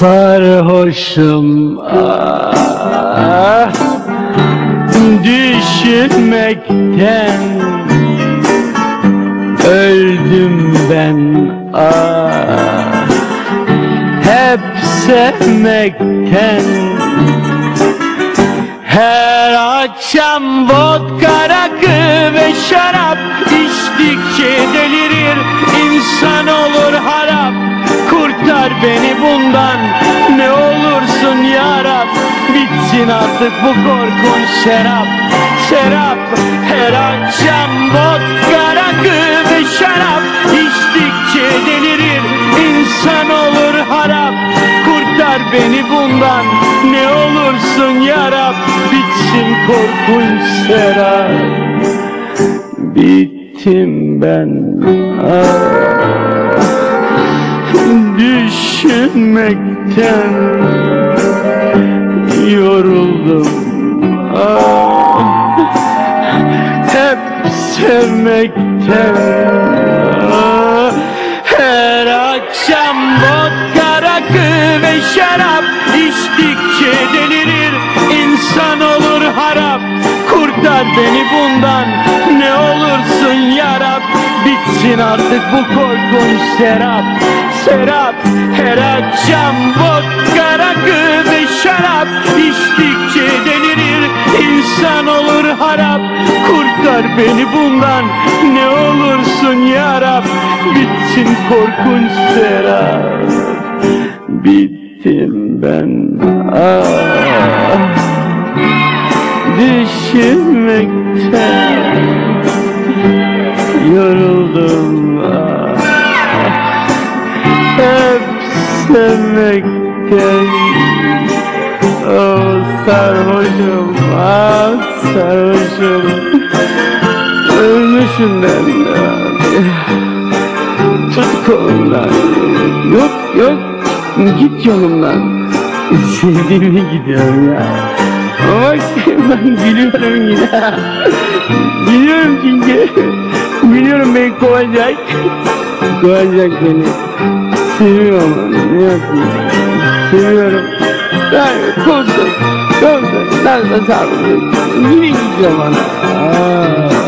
Sarhoşum ah. Düşünmekten Öldüm ben ah. Hep sevmekten Her akşam vodka rakı ve şarap içtikçe delirir insan olur harap Kurtar beni bundan ne olursun ya Rab Bitsin artık bu korkunç serap Serap her akşam vodka rakı ve şarap. İçtikçe delirir insan olur harap. Kurtar beni bundan ne olursun ya Rab Bitsin korkunç serap Bittim ben. Ah düşünmekten yoruldum. Ah, hep sevmekten. Ah, her akşam vodka ve şarap. İçtikçe delirir insan olur harap. Kurtar beni bundan bitsin artık bu korkunç serap serap her akşam vodka rakı ve şarap. İçtikçe delirir insan olur harap. Kurtar beni bundan ne olursun yarab. Bitsin korkunç serap bittim ben. Ah düşünmekten sevmekten oh sarhoşum ah sarhoşum ölmüşüm ben tut kolumdan yok yok git yolumdan sevdiğime gidiyorum ya Bak ben gülüyorum yine. Gülüyorum çünkü. Biliyorum beni kovacak. Kovacak beni. 七月，十月，十月，大日子，日子，大日子啊！